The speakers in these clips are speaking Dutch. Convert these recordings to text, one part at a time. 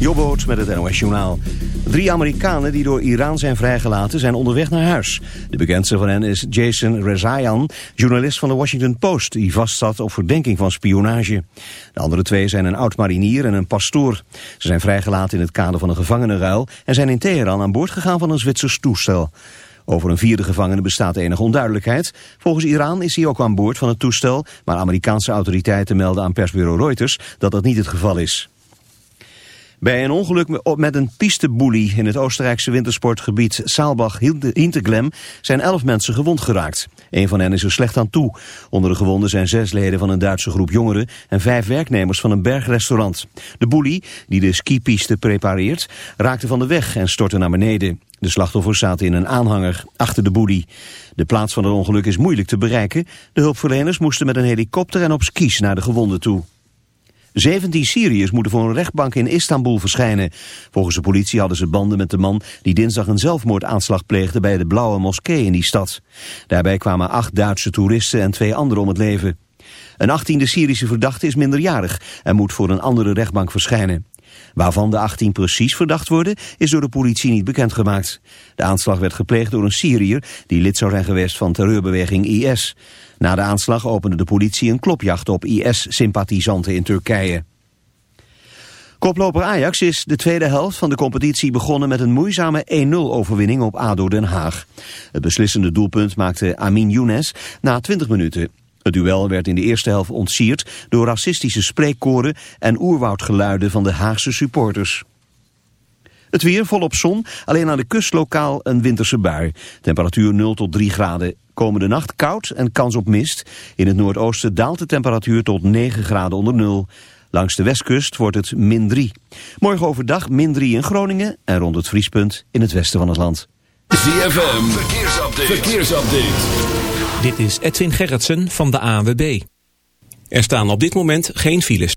Jobboot met het NOS Journaal. Drie Amerikanen die door Iran zijn vrijgelaten zijn onderweg naar huis. De bekendste van hen is Jason Rezaian, journalist van de Washington Post... die vastzat op verdenking van spionage. De andere twee zijn een oud-marinier en een pastoor. Ze zijn vrijgelaten in het kader van een gevangenenruil... en zijn in Teheran aan boord gegaan van een Zwitsers toestel. Over een vierde gevangene bestaat enige onduidelijkheid. Volgens Iran is hij ook aan boord van het toestel... maar Amerikaanse autoriteiten melden aan persbureau Reuters dat dat niet het geval is. Bij een ongeluk met een pisteboelie in het Oostenrijkse wintersportgebied Saalbach-Hinterglem zijn elf mensen gewond geraakt. Een van hen is er slecht aan toe. Onder de gewonden zijn zes leden van een Duitse groep jongeren en vijf werknemers van een bergrestaurant. De boelie, die de skipiste prepareert, raakte van de weg en stortte naar beneden. De slachtoffers zaten in een aanhanger achter de boelie. De plaats van het ongeluk is moeilijk te bereiken. De hulpverleners moesten met een helikopter en op skis naar de gewonden toe. 17 Syriërs moeten voor een rechtbank in Istanbul verschijnen. Volgens de politie hadden ze banden met de man die dinsdag een zelfmoordaanslag pleegde bij de Blauwe Moskee in die stad. Daarbij kwamen acht Duitse toeristen en twee anderen om het leven. Een achttiende Syrische verdachte is minderjarig en moet voor een andere rechtbank verschijnen. Waarvan de 18 precies verdacht worden is door de politie niet bekendgemaakt. De aanslag werd gepleegd door een Syriër die lid zou zijn geweest van terreurbeweging IS. Na de aanslag opende de politie een klopjacht op IS-sympathisanten in Turkije. Koploper Ajax is de tweede helft van de competitie begonnen met een moeizame 1-0-overwinning op ADO Den Haag. Het beslissende doelpunt maakte Amin Younes na 20 minuten. Het duel werd in de eerste helft ontsierd door racistische spreekkoren en oerwoudgeluiden van de Haagse supporters. Het weer volop zon, alleen aan de kust lokaal een winterse bui. Temperatuur 0 tot 3 graden. Komende nacht koud en kans op mist. In het noordoosten daalt de temperatuur tot 9 graden onder nul. Langs de westkust wordt het min 3. Morgen overdag min 3 in Groningen en rond het vriespunt in het westen van het land. ZFM, verkeersupdate. verkeersupdate. Dit is Edwin Gerritsen van de ANWB. Er staan op dit moment geen files.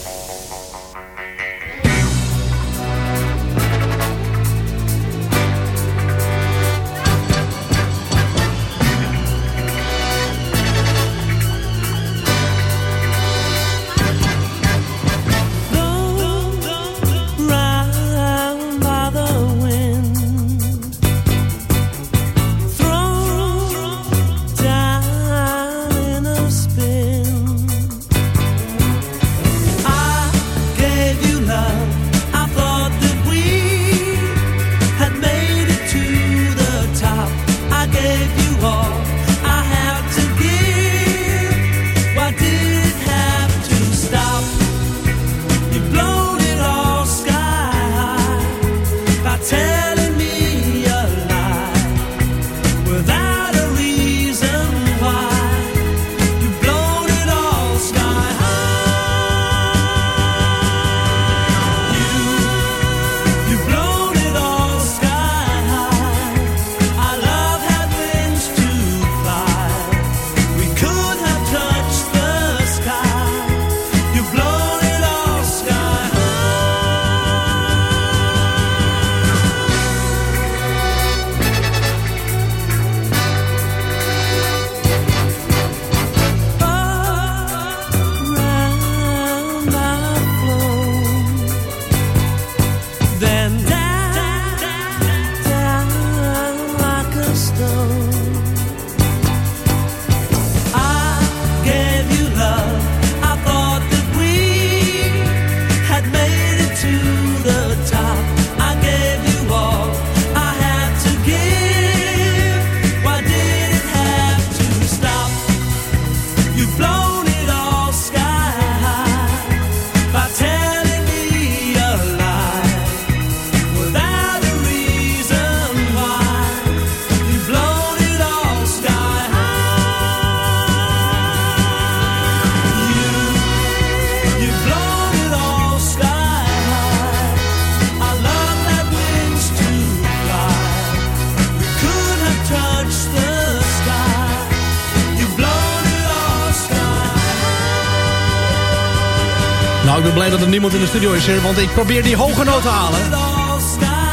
iemand in de studio is want ik probeer die hoge noot te halen.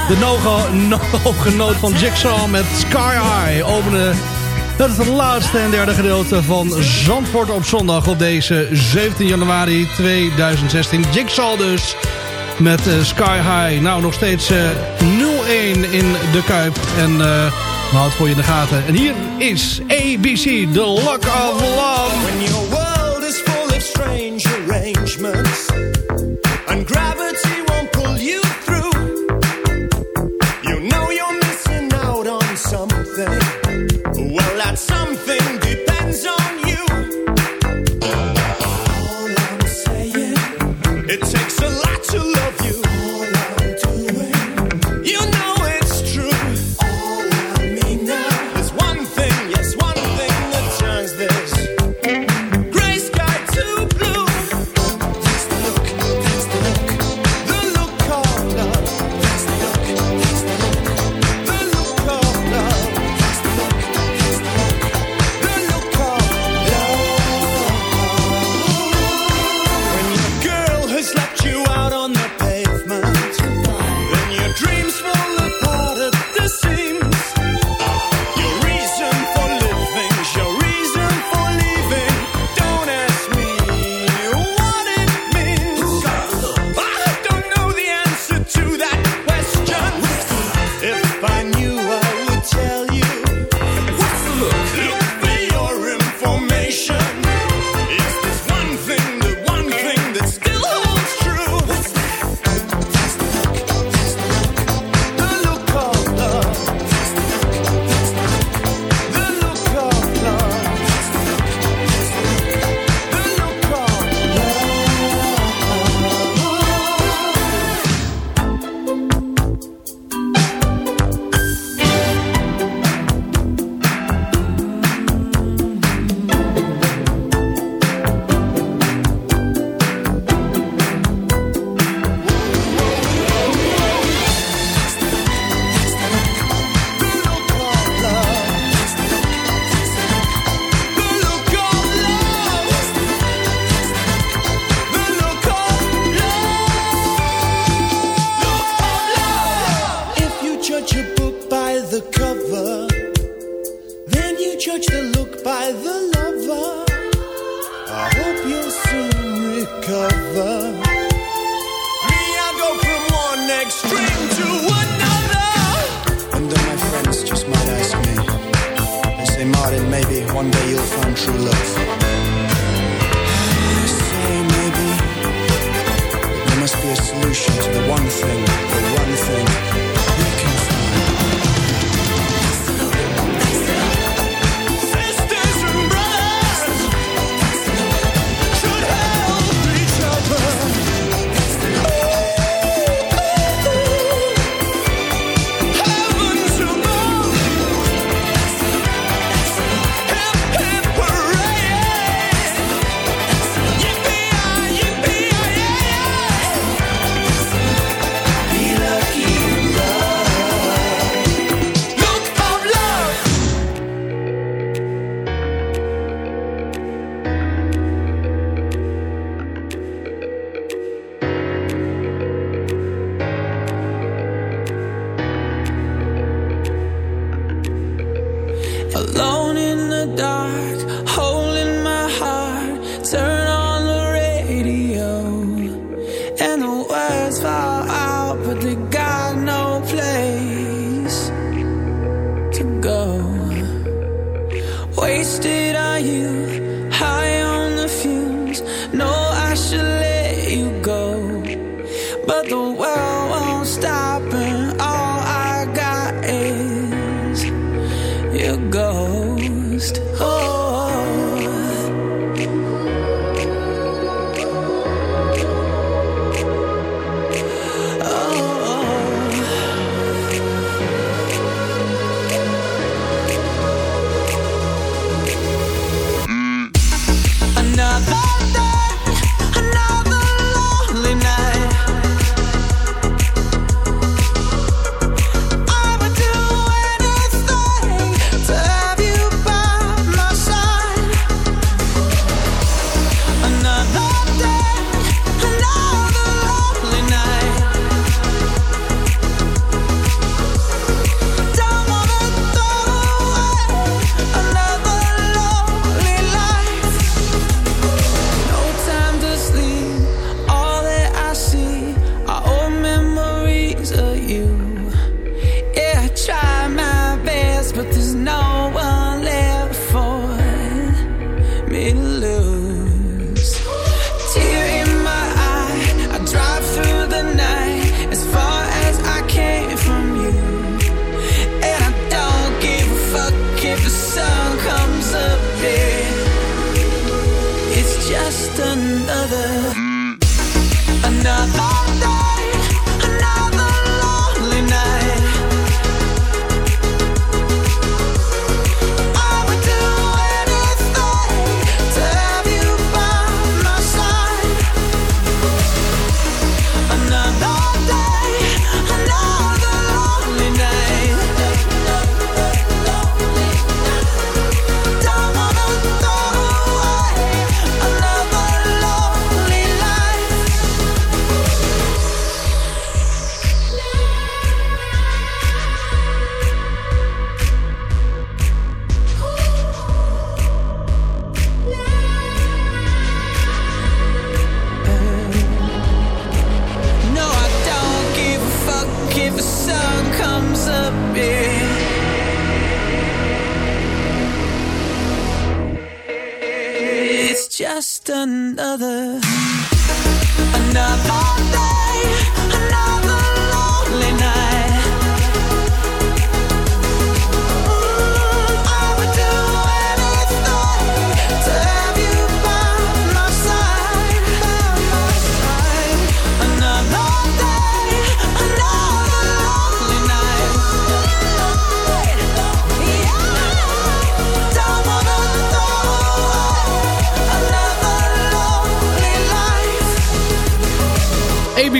De hoge no hoge noot van Jigsaw met Sky High openen. Dat is het laatste en derde gedeelte van Zandvoort op zondag op deze 17 januari 2016. Jigsaw dus met eh, Sky High. Nou, nog steeds eh, uh, 0-1 in de Kuip. En uh, het voor je in de gaten. En hier is ABC, The Luck of Love. When your world is full of strange arrangements.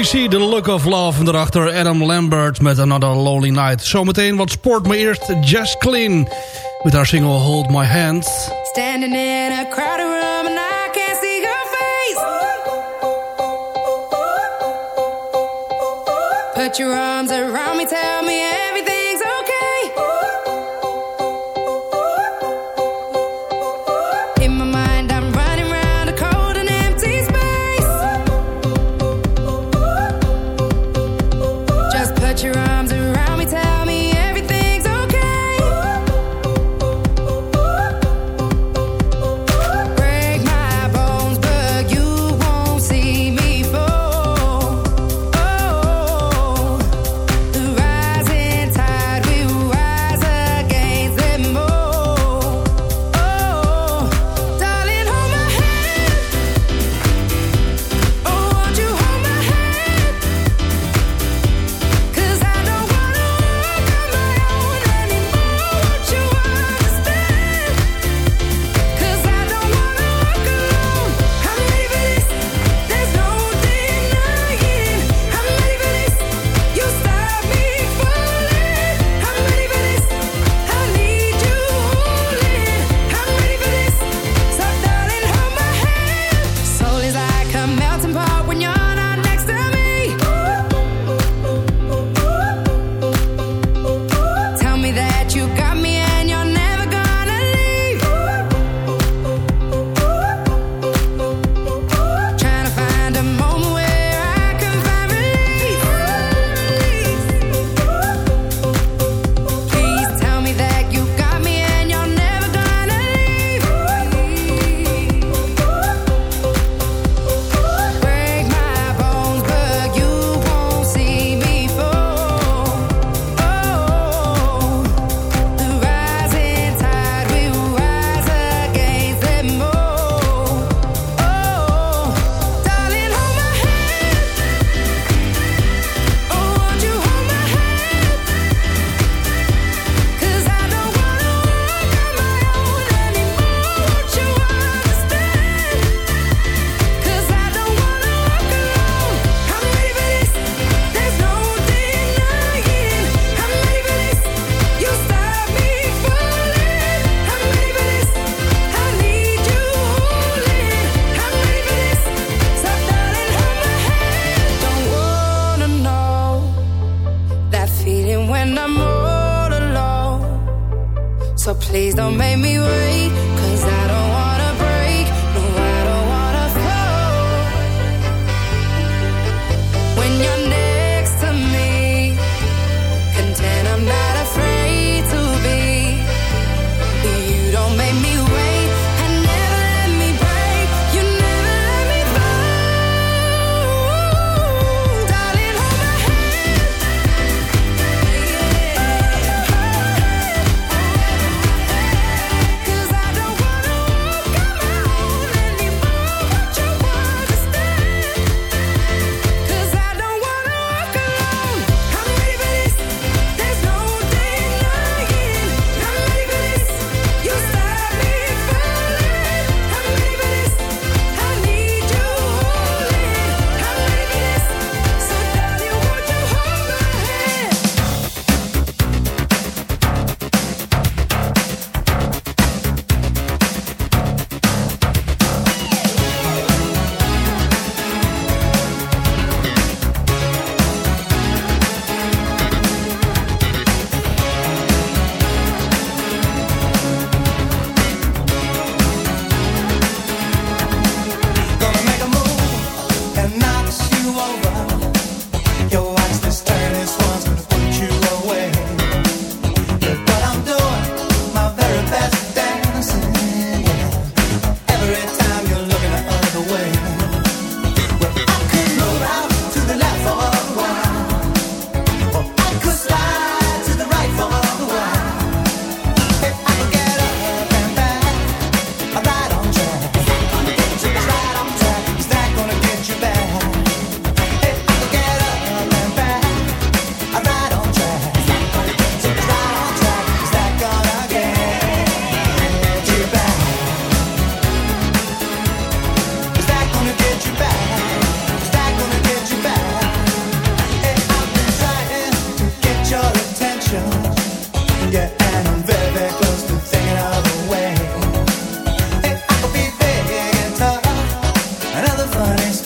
See The Look Of Love. En daarachter Adam Lambert met Another Lonely Night. Zometeen wat sport, maar eerst Jess Clean. Met haar single Hold My Hand. Standing in a crowded room and I can't see your face. Put your arms around me, tell me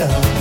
Yeah.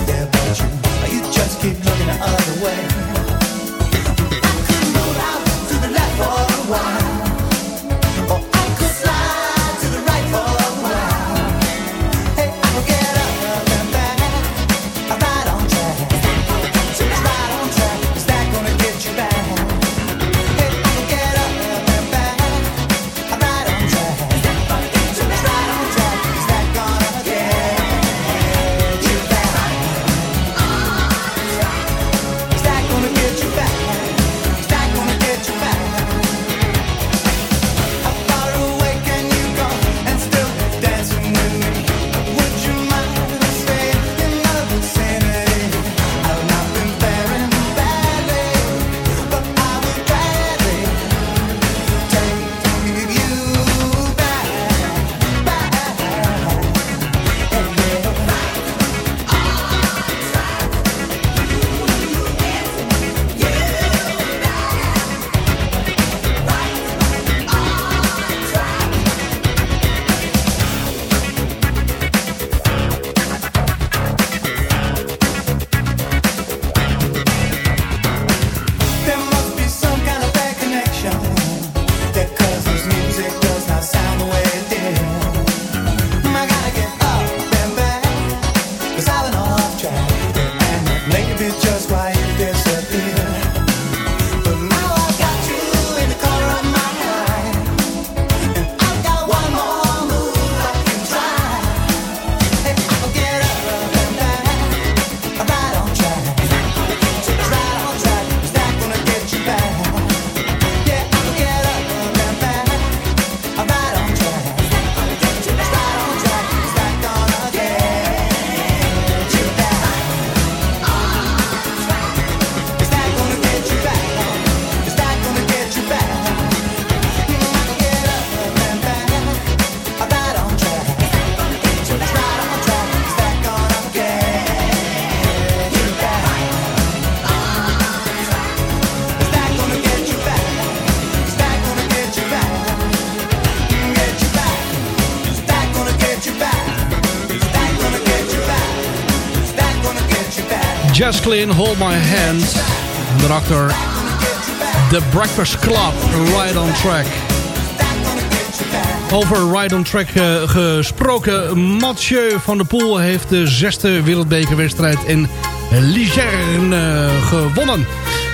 Clean, Hold My Hand. En daarachter The Breakfast Club, Right on Track. Over Right on Track eh, gesproken. Mathieu van der Poel heeft de zesde wereldbekerwedstrijd in Ligerne gewonnen.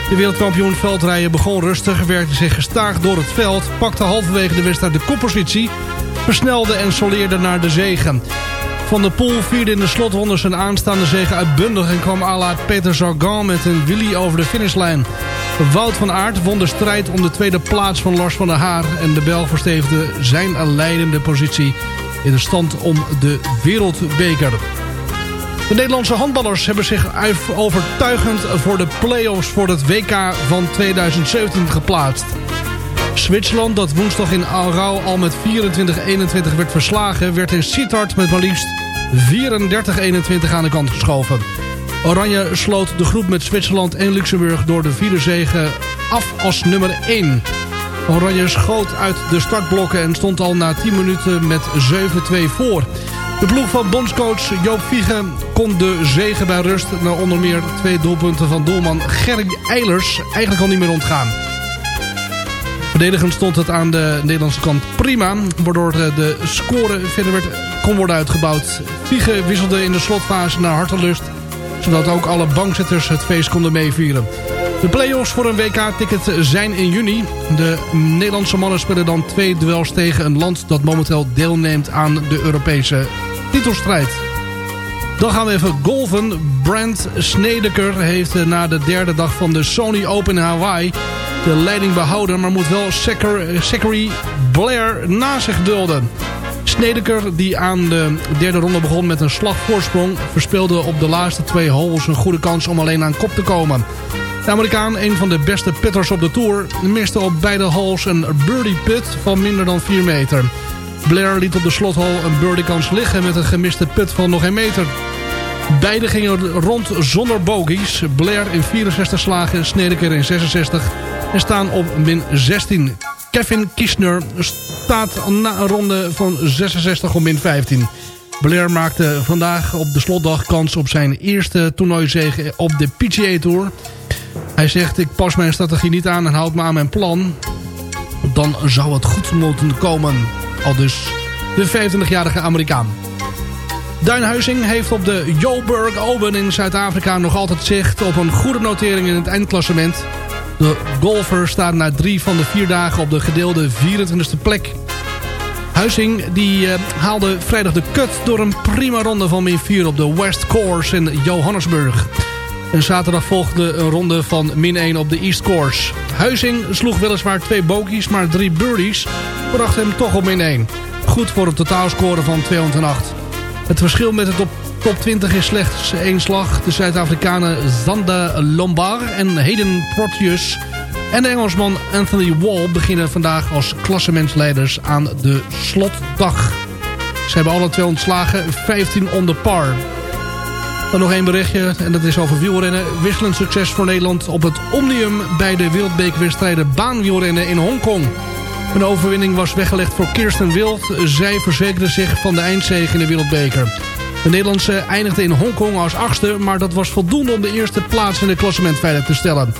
De wereldkampioen veldrijden begon rustig, werkte zich gestaag door het veld... pakte halverwege de wedstrijd de koppositie... versnelde en soleerde naar de zegen. Van der Poel vierde in de slotronde zijn aanstaande zegen uitbundig... en kwam à la Peter met een Willy over de finishlijn. Wout van Aert won de strijd om de tweede plaats van Lars van der Haar... en de Belg verstevigde zijn leidende positie in de stand om de wereldbeker. De Nederlandse handballers hebben zich overtuigend voor de play-offs voor het WK van 2017 geplaatst. Zwitserland, dat woensdag in Aarau al met 24-21 werd verslagen... werd in Sittard met maar liefst 34-21 aan de kant geschoven. Oranje sloot de groep met Zwitserland en Luxemburg door de vierde zege af als nummer 1. Oranje schoot uit de startblokken en stond al na 10 minuten met 7-2 voor. De ploeg van bondscoach Joop Viegen kon de zegen bij rust... na onder meer twee doelpunten van doelman Gerry Eilers eigenlijk al niet meer ontgaan. Verdedigend stond het aan de Nederlandse kant prima... waardoor de score verder werd, kon worden uitgebouwd. Viegen wisselde in de slotfase naar hartelust... zodat ook alle bankzitters het feest konden meevieren. De play-offs voor een WK-ticket zijn in juni. De Nederlandse mannen spelen dan twee duels tegen een land... dat momenteel deelneemt aan de Europese titelstrijd. Dan gaan we even golven. Brent Snedeker heeft eh, na de derde dag van de Sony Open in Hawaii de leiding behouden... maar moet wel Zachary Blair na zich dulden. Snedeker, die aan de derde ronde begon met een slagvoorsprong... verspeelde op de laatste twee holes een goede kans om alleen aan kop te komen. Amerikaan, een van de beste pitters op de Tour... miste op beide holes een birdie put van minder dan 4 meter. Blair liet op de slothol een birdiekans liggen met een gemiste put van nog een meter. Beide gingen rond zonder bogies. Blair in 64 slagen, Snedeker in 66 en staan op min 16. Kevin Kistner staat na een ronde van 66 op min 15. Blair maakte vandaag op de slotdag kans op zijn eerste toernooizege op de PGA Tour. Hij zegt, ik pas mijn strategie niet aan en houd me aan mijn plan. Dan zou het goed moeten komen. Al dus de 25-jarige Amerikaan. Duinhuizing heeft op de Joburg Open in Zuid-Afrika nog altijd zicht op een goede notering in het eindklassement. De golfer staat na drie van de vier dagen op de gedeelde 24e plek. Huizing die, uh, haalde vrijdag de cut door een prima ronde van min 4 op de West Course in Johannesburg. En zaterdag volgde een ronde van min 1 op de East Course. Huizing sloeg weliswaar twee bogies, maar drie birdies brachten hem toch op min 1. Goed voor een totaalscore van 208. Het verschil met de top, top 20 is slechts één slag. De Zuid-Afrikanen Zanda Lombard en Hayden Proteus... en de Engelsman Anthony Wall beginnen vandaag als klassementsleiders aan de slotdag. Ze hebben alle twee ontslagen, 15 onder par. Dan nog één berichtje, en dat is over wielrennen. Wisselend succes voor Nederland op het Omnium... bij de wereldbekerwedstrijden baanwielrennen in Hongkong. Een overwinning was weggelegd voor Kirsten Wild. Zij verzekerde zich van de eindzege in de wereldbeker. De Nederlandse eindigde in Hongkong als achtste... maar dat was voldoende om de eerste plaats in het klassement veilig te stellen.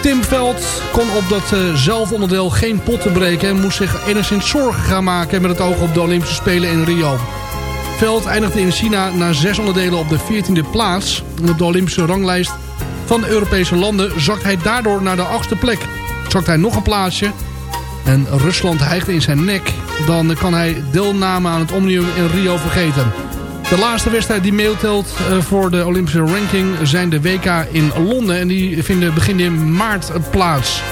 Tim Veld kon op dat uh, zelfonderdeel geen pot te breken... en moest zich enigszins zorgen gaan maken... met het oog op de Olympische Spelen in Rio. Veld eindigde in China na zes onderdelen op de 14e plaats. Op de Olympische ranglijst van de Europese landen zakt hij daardoor naar de achtste plek. Zakt hij nog een plaatsje en Rusland hijgt in zijn nek... dan kan hij deelname aan het Omnium in Rio vergeten. De laatste wedstrijd die meetelt eh, voor de Olympische ranking zijn de WK in Londen. En die vinden begin in maart plaats.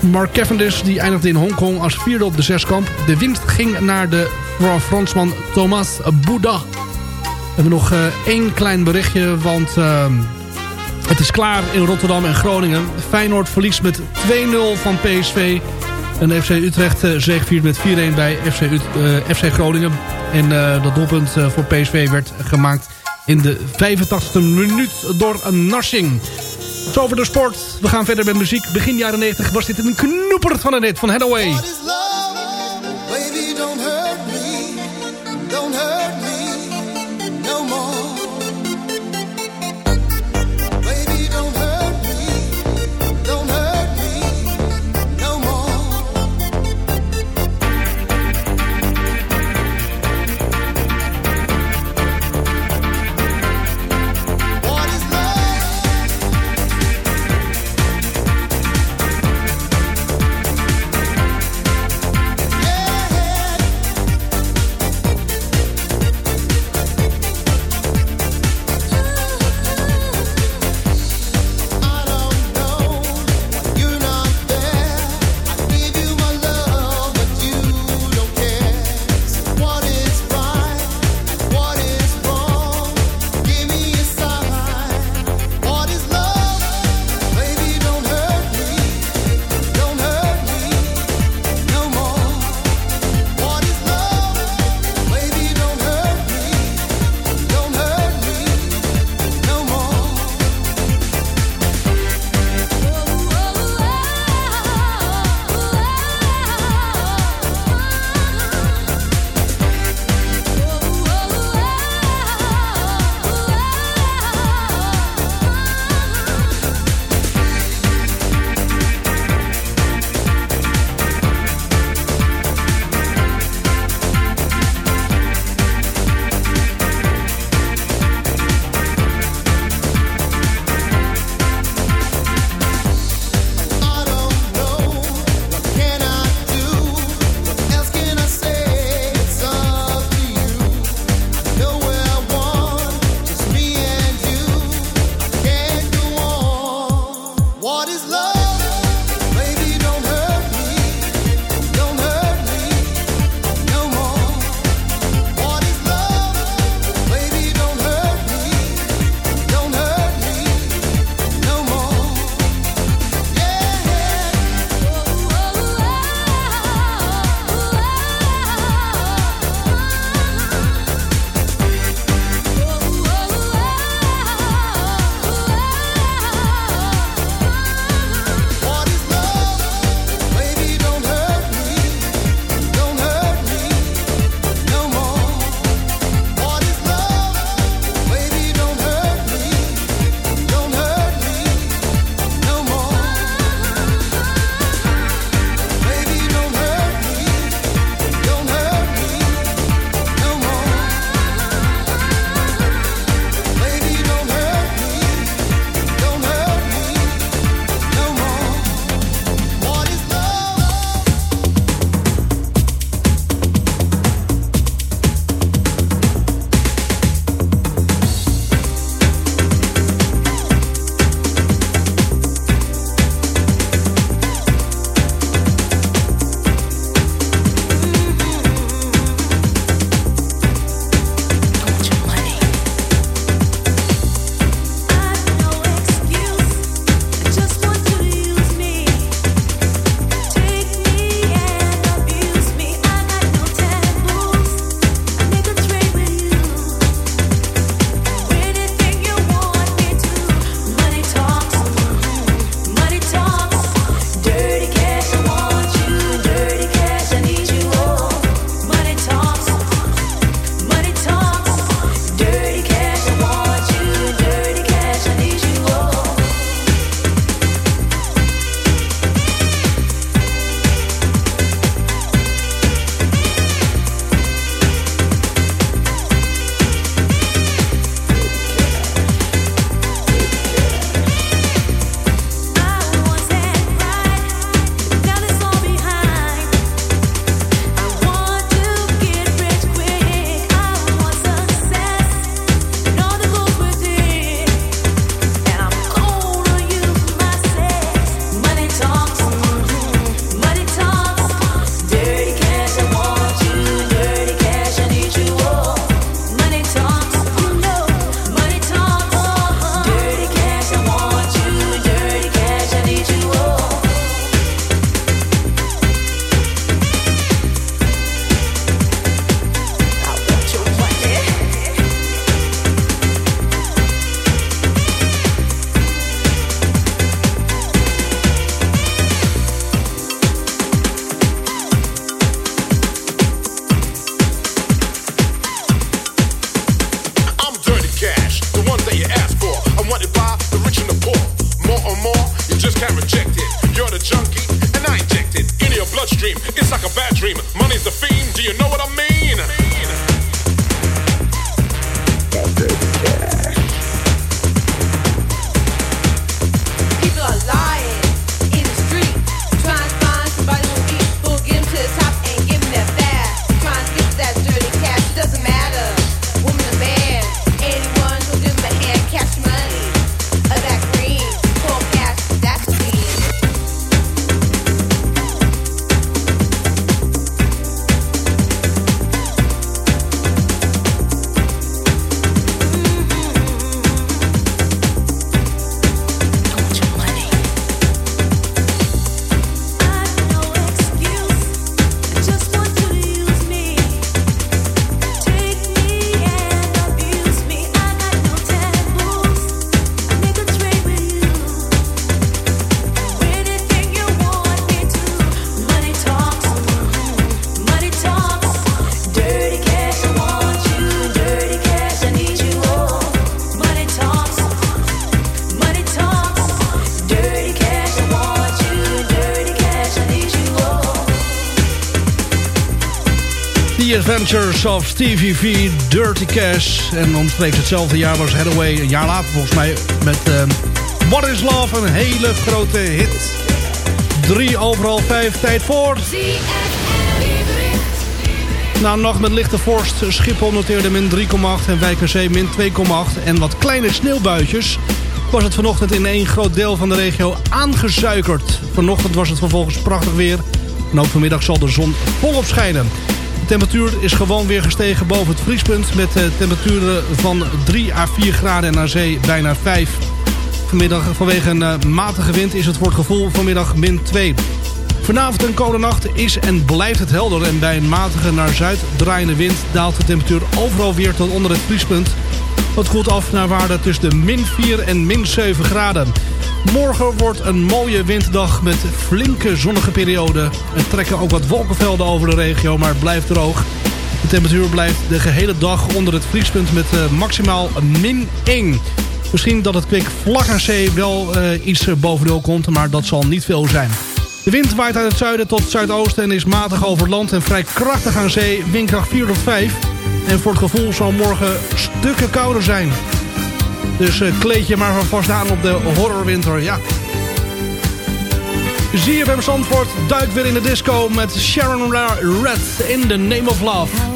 Mark Cavendish die eindigde in Hongkong als vierde op de zeskamp. De winst ging naar de Fransman Thomas Bouda. We hebben nog uh, één klein berichtje, want uh, het is klaar in Rotterdam en Groningen. Feyenoord verliest met 2-0 van PSV. En FC Utrecht uh, zegeviert met 4-1 bij FC, Ut FC Groningen. En dat doelpunt voor PSV werd gemaakt in de 85e minuut door een Narsing. Zo over de sport. We gaan verder met muziek. Begin jaren 90 was dit een knoeper van een hit van Hathaway. Of Dirty Cash. En omstreeks hetzelfde jaar was Hathaway, een jaar later volgens mij, met ehm, What is Love, een hele grote hit. Drie overal vijf, tijd voor... Na nacht met lichte vorst, Schiphol noteerde min 3,8 en Wijk aan min 2,8. En wat kleine sneeuwbuitjes was het vanochtend in één groot deel van de regio aangezuikerd. Vanochtend was het vervolgens prachtig weer. En ook vanmiddag zal de zon volop schijnen. De temperatuur is gewoon weer gestegen boven het vriespunt... met eh, temperaturen van 3 à 4 graden en aan zee bijna 5. Vanmiddag vanwege een eh, matige wind is het voor het gevoel vanmiddag min 2. Vanavond en komende nacht is en blijft het helder... en bij een matige naar zuid draaiende wind daalt de temperatuur overal weer tot onder het vriespunt... wat goed af naar waarde tussen de min 4 en min 7 graden. Morgen wordt een mooie winddag met flinke zonnige perioden. Er trekken ook wat wolkenvelden over de regio, maar het blijft droog. De temperatuur blijft de gehele dag onder het vriespunt met eh, maximaal min 1. Misschien dat het kwik vlak aan zee wel eh, iets boven nul komt, maar dat zal niet veel zijn. De wind waait uit het zuiden tot zuidoosten en is matig over het land en vrij krachtig aan zee, windkracht 4 tot 5. En voor het gevoel zal morgen stukken kouder zijn. Dus eh, kleed je maar van vast aan op de horrorwinter, ja. ZFM Zandvoort duikt weer in de disco met Sharon Red. In the name of love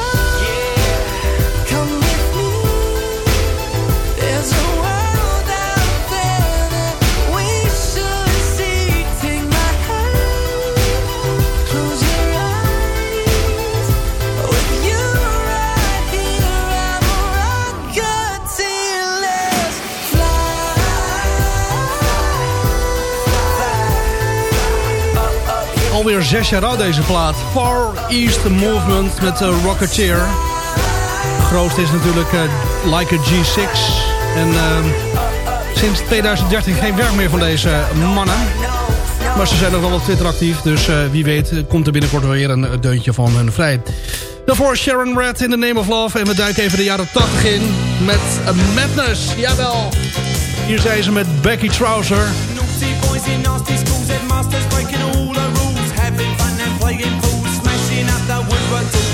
Alweer zes jaar oud deze plaat. Far East Movement met uh, Rocketeer. Grootste is natuurlijk eh, Like a G6. En ehm, sinds 2013 geen werk meer van deze mannen. Maar ze zijn nog wel op Twitter actief. Dus eh, wie weet komt er binnenkort weer een deuntje van hun vrij. Daarvoor Sharon Red in The Name of Love. En we duiken even de jaren 80 in met Madness. Jawel. Hier zijn ze met Becky Trouser. In would run to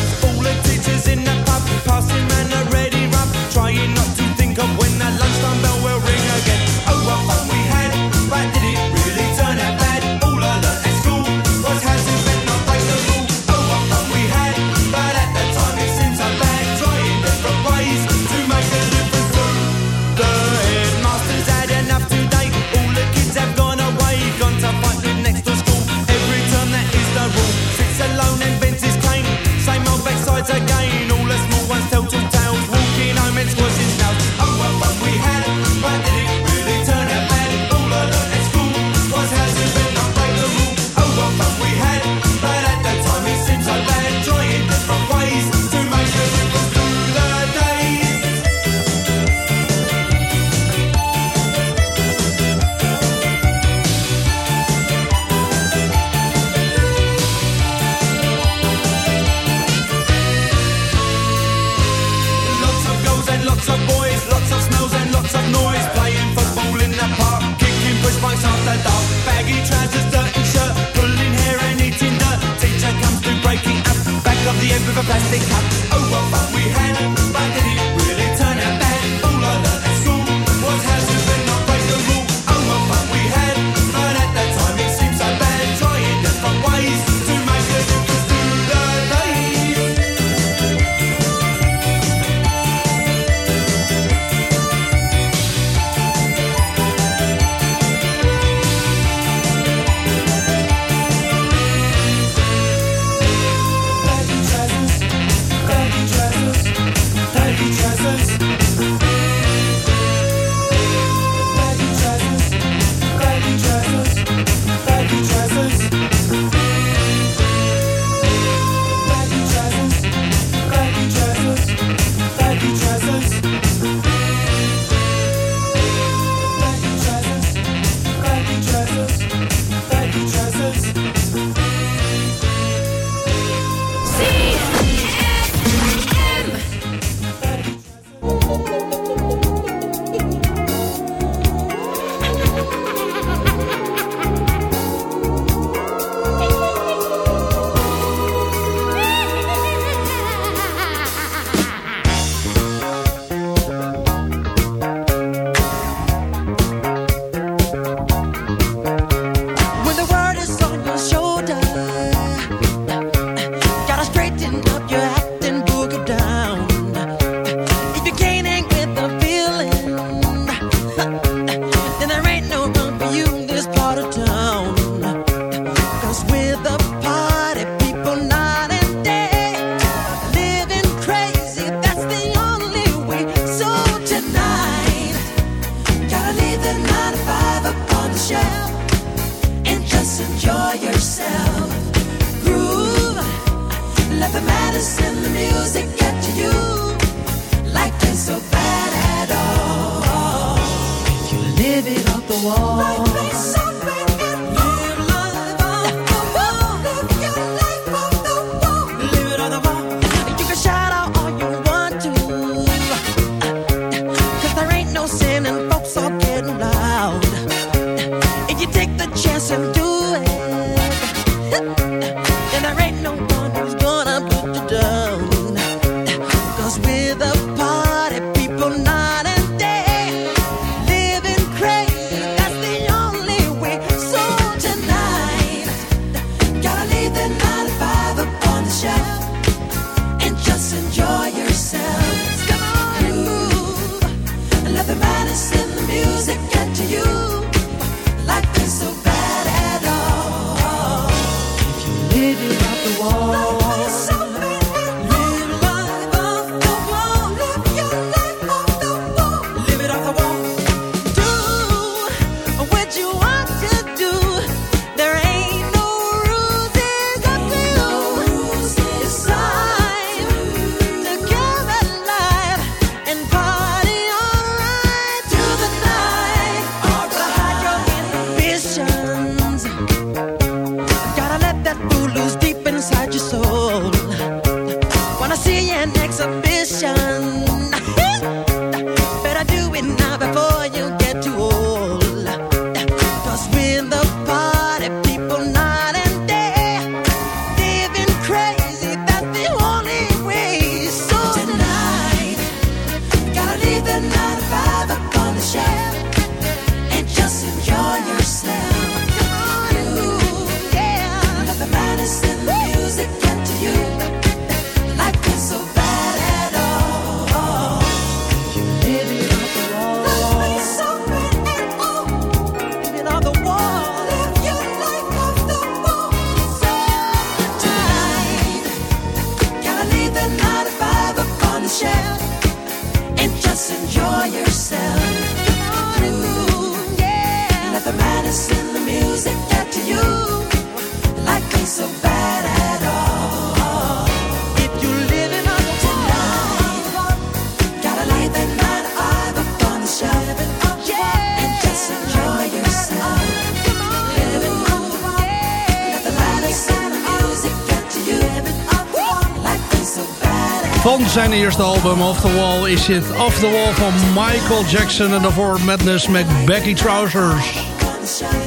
zijn eerste album, Off The Wall, is het Off The Wall van Michael Jackson. En daarvoor Madness met Becky Trousers.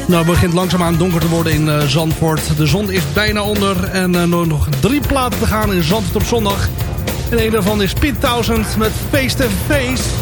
Nou, het begint langzaamaan donker te worden in eh, Zandvoort. De zon is bijna onder en uh, nog drie platen te gaan in Zandvoort op zondag. En een daarvan is Pit 1000 met Face to Face.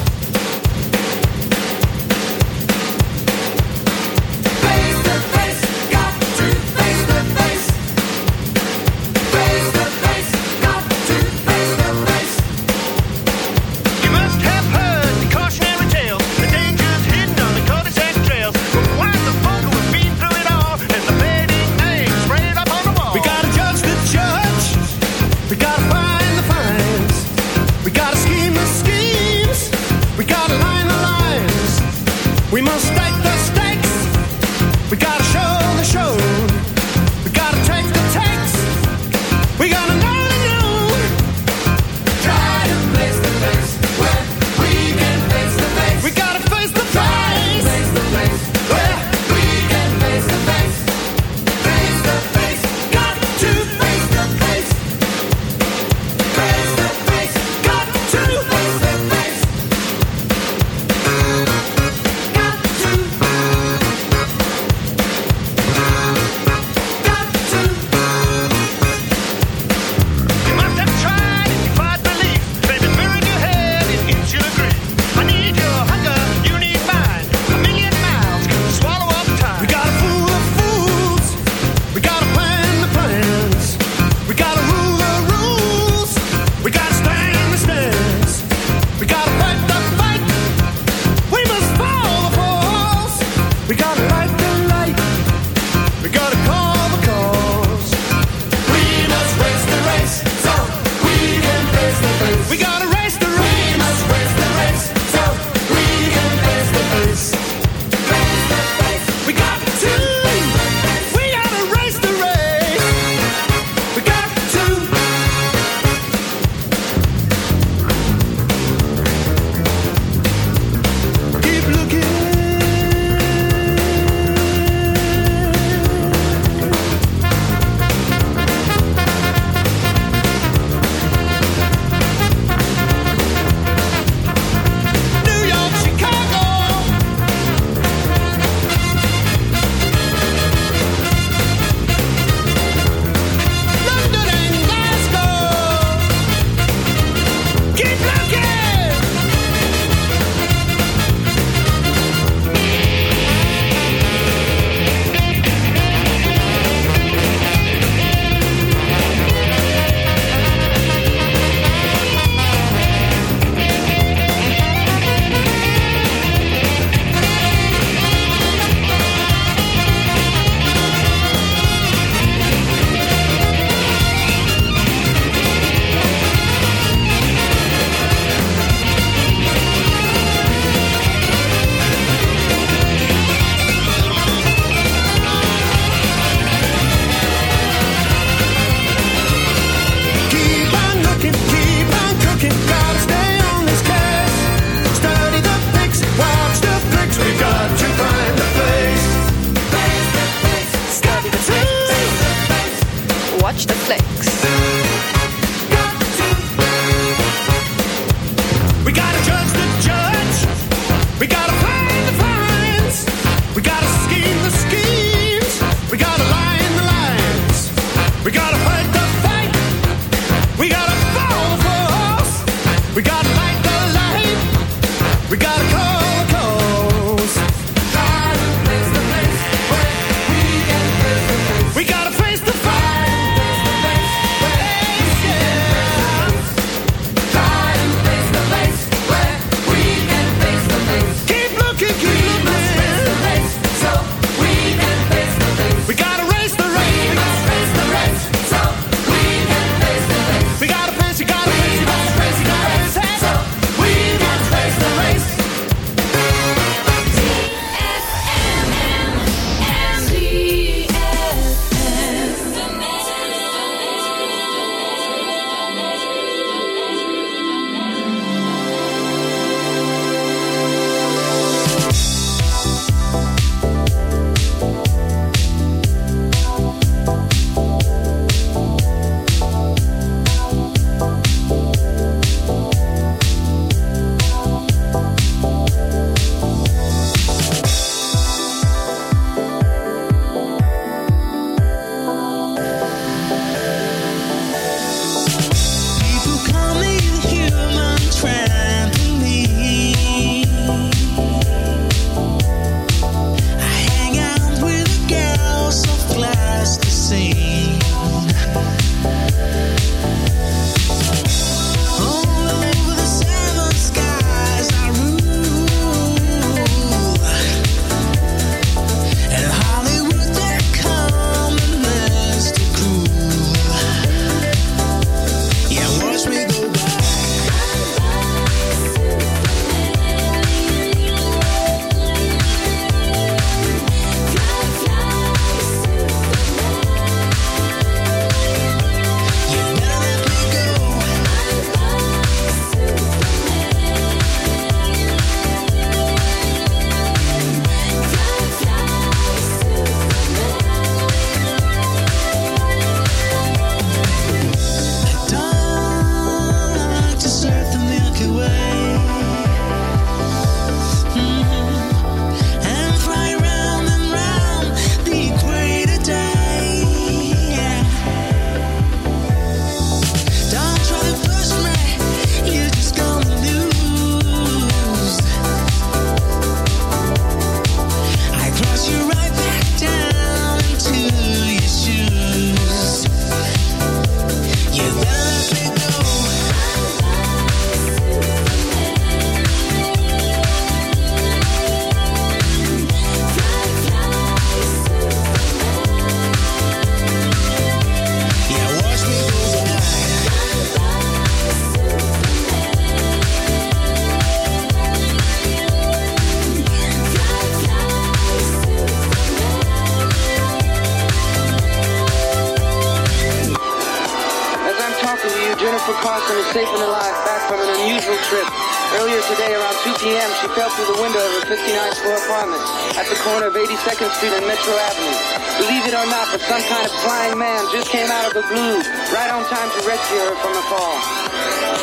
Today, around 2 p.m., she fell through the window of her 59th floor apartment at the corner of 82nd Street and Metro Avenue. Believe it or not, but some kind of flying man just came out of the blue, right on time to rescue her from a fall.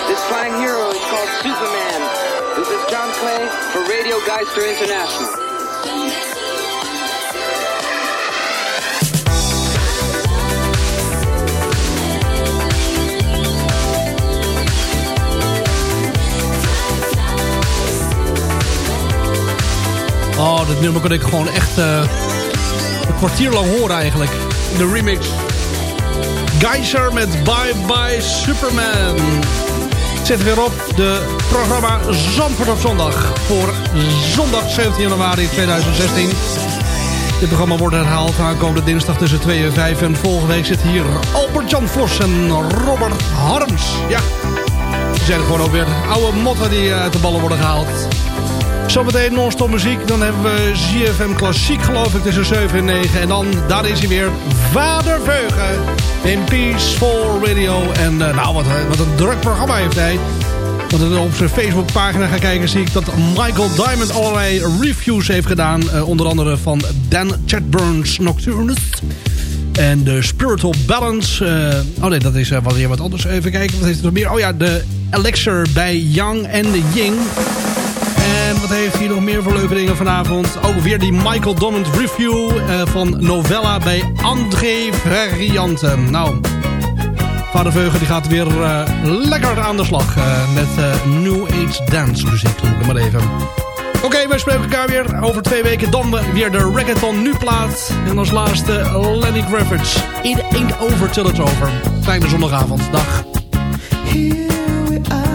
This flying hero is called Superman. This is John Clay for Radio Geister International. Oh, dit nummer kon ik gewoon echt eh, een kwartier lang horen eigenlijk. De remix. Geyser met Bye Bye Superman. Zet weer op de programma Zandvoort op zondag. Voor zondag 17 januari 2016. Dit programma wordt herhaald aankomende dinsdag tussen 2 en 5. En volgende week zit hier Albert-Jan Vos en Robert Harms. Ja, die zijn gewoon ook weer oude motten die uit de ballen worden gehaald. Zometeen non-stop muziek. Dan hebben we ZFM Klassiek geloof ik tussen 7 en 9. En dan, daar is hij weer. Vader Veugen in Peaceful Radio. En eh, nou, wat, eh, wat een druk programma heeft hij. Want op zijn Facebookpagina ga kijken zie ik dat Michael Diamond allerlei reviews heeft gedaan. Eh, onder andere van Dan Chadburns Nocturnus. En de Spiritual Balance. Oh nee, dat is wat wat anders. Even kijken, wat heeft er nog meer? Oh ja, de Elixir bij Yang en de Ying. En wat heeft hier nog meer voor Leukingen vanavond? Ook weer die Michael Donald Review eh, van Novella bij André Variante. Nou, Vader Veugen die gaat weer eh, lekker aan de slag eh, met New Age Dance muziek. Doe ik maar even. Oké, we wij spreken elkaar weer over twee weken. Dan weer de Reggaeton Nu plaat. En als laatste Lenny Griffiths. It ain't over till it's over. Fijne zondagavond. Dag. Here we are.